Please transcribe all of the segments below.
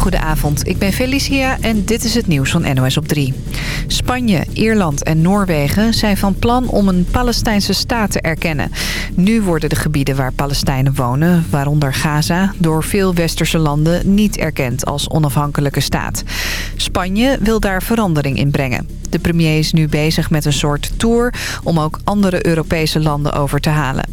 Goedenavond, ik ben Felicia en dit is het nieuws van NOS op 3. Spanje, Ierland en Noorwegen zijn van plan om een Palestijnse staat te erkennen. Nu worden de gebieden waar Palestijnen wonen, waaronder Gaza... door veel westerse landen niet erkend als onafhankelijke staat. Spanje wil daar verandering in brengen. De premier is nu bezig met een soort tour om ook andere Europese landen over te halen.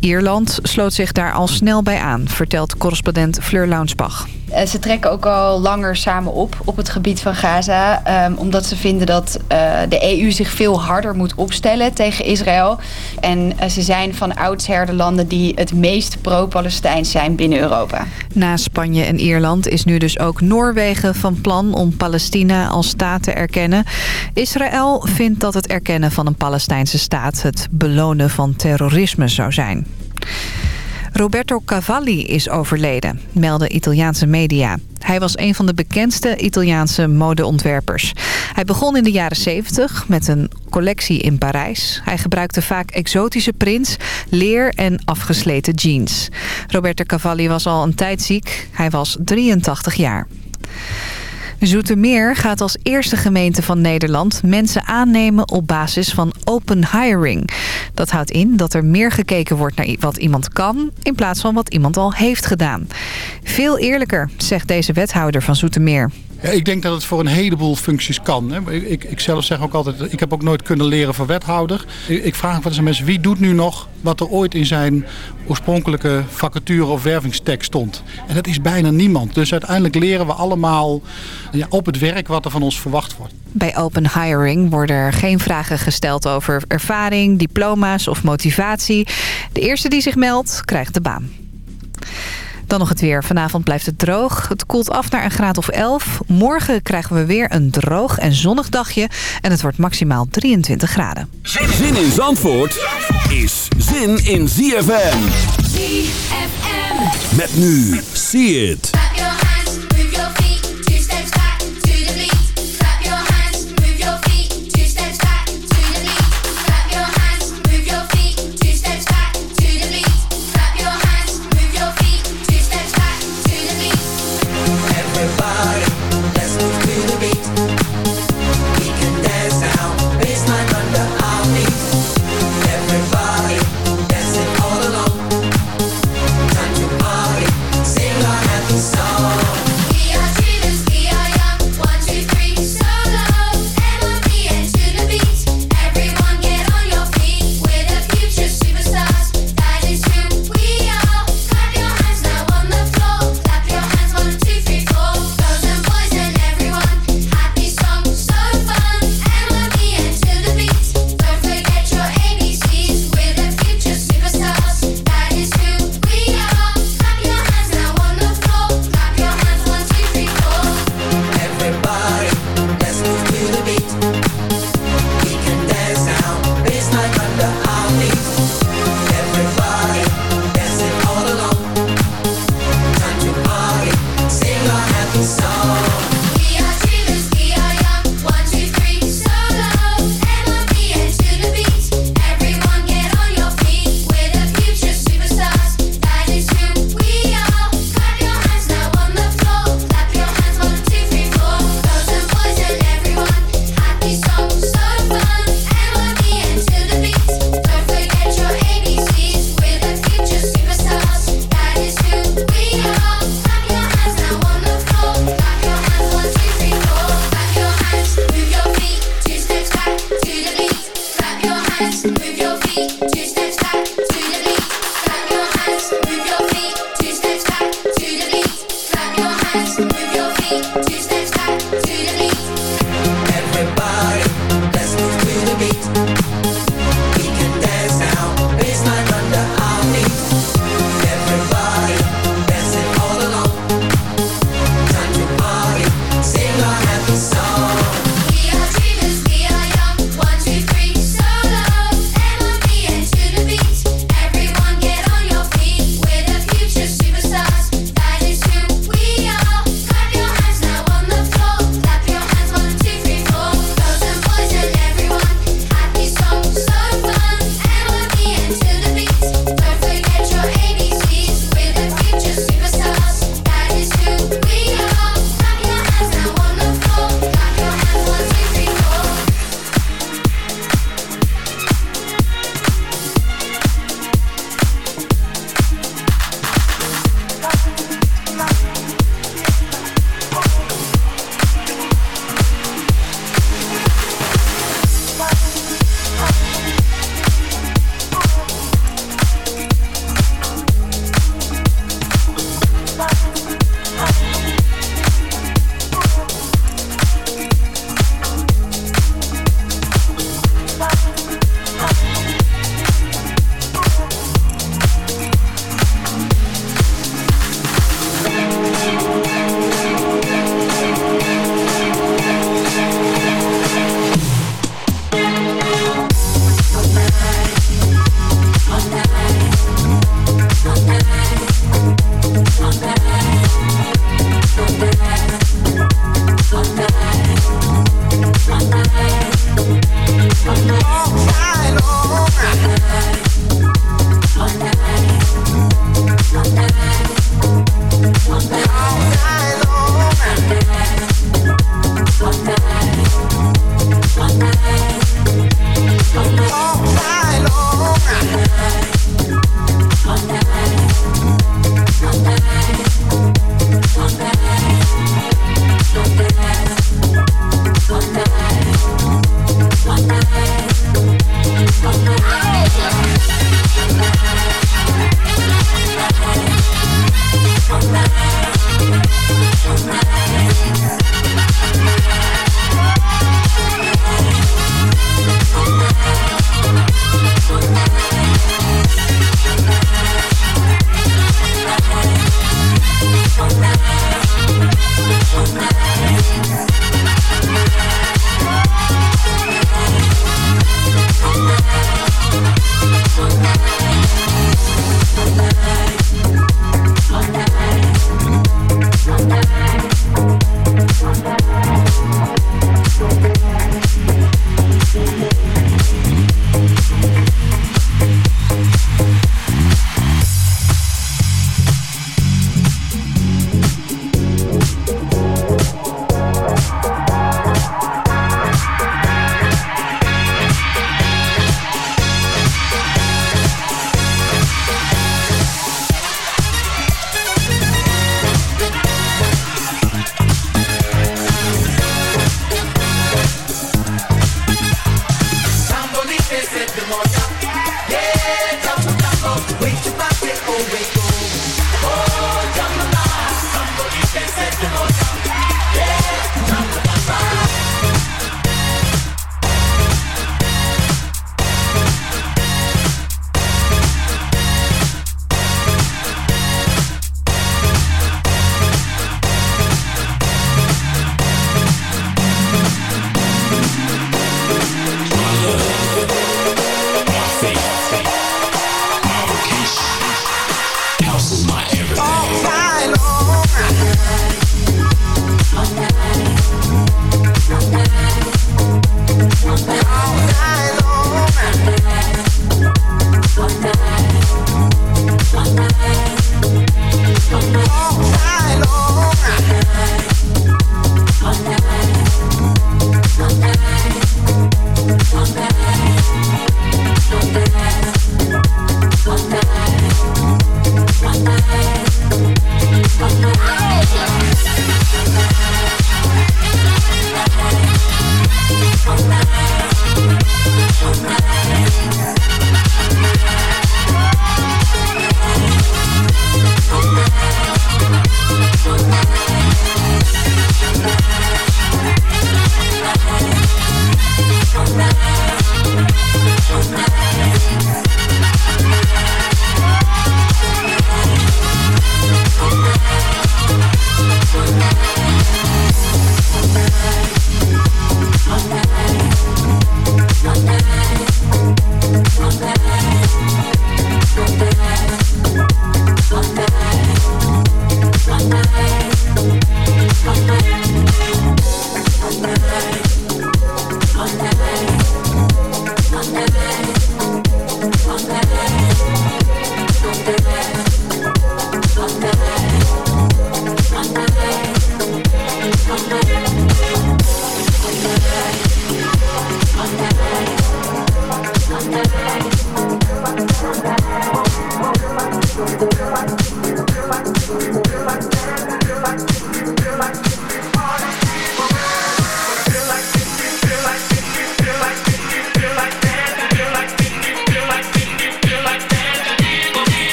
Ierland sloot zich daar al snel bij aan, vertelt correspondent Fleur Launsbach. Eh, ze trekken ook al langer samen op op het gebied van Gaza. Um, omdat ze vinden dat uh, de EU zich veel harder moet opstellen tegen Israël. En uh, ze zijn van oudsher de landen die het meest pro-Palestijns zijn binnen Europa. Na Spanje en Ierland is nu dus ook Noorwegen van plan om Palestina als staat te erkennen. Israël vindt dat het erkennen van een Palestijnse staat het belonen van terrorisme zou zijn. Roberto Cavalli is overleden, melden Italiaanse media. Hij was een van de bekendste Italiaanse modeontwerpers. Hij begon in de jaren 70 met een collectie in Parijs. Hij gebruikte vaak exotische prints, leer en afgesleten jeans. Roberto Cavalli was al een tijd ziek. Hij was 83 jaar. Zoetermeer gaat als eerste gemeente van Nederland mensen aannemen op basis van open hiring. Dat houdt in dat er meer gekeken wordt naar wat iemand kan in plaats van wat iemand al heeft gedaan. Veel eerlijker, zegt deze wethouder van Zoetermeer. Ja, ik denk dat het voor een heleboel functies kan. Hè. Ik, ik zelf zeg ook altijd, ik heb ook nooit kunnen leren voor wethouder. Ik, vraag wat aan mensen, wie doet nu nog wat er ooit in zijn oorspronkelijke vacature of wervingstekst stond? En dat is bijna niemand. Dus uiteindelijk leren we allemaal ja, op het werk wat er van ons verwacht wordt. Bij open hiring worden er geen vragen gesteld over ervaring, diploma's of motivatie. De eerste die zich meldt, krijgt de baan. Dan nog het weer. Vanavond blijft het droog. Het koelt af naar een graad of 11. Morgen krijgen we weer een droog en zonnig dagje. En het wordt maximaal 23 graden. Zin in Zandvoort is zin in ZFM. ZFM. Met nu. See it.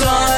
time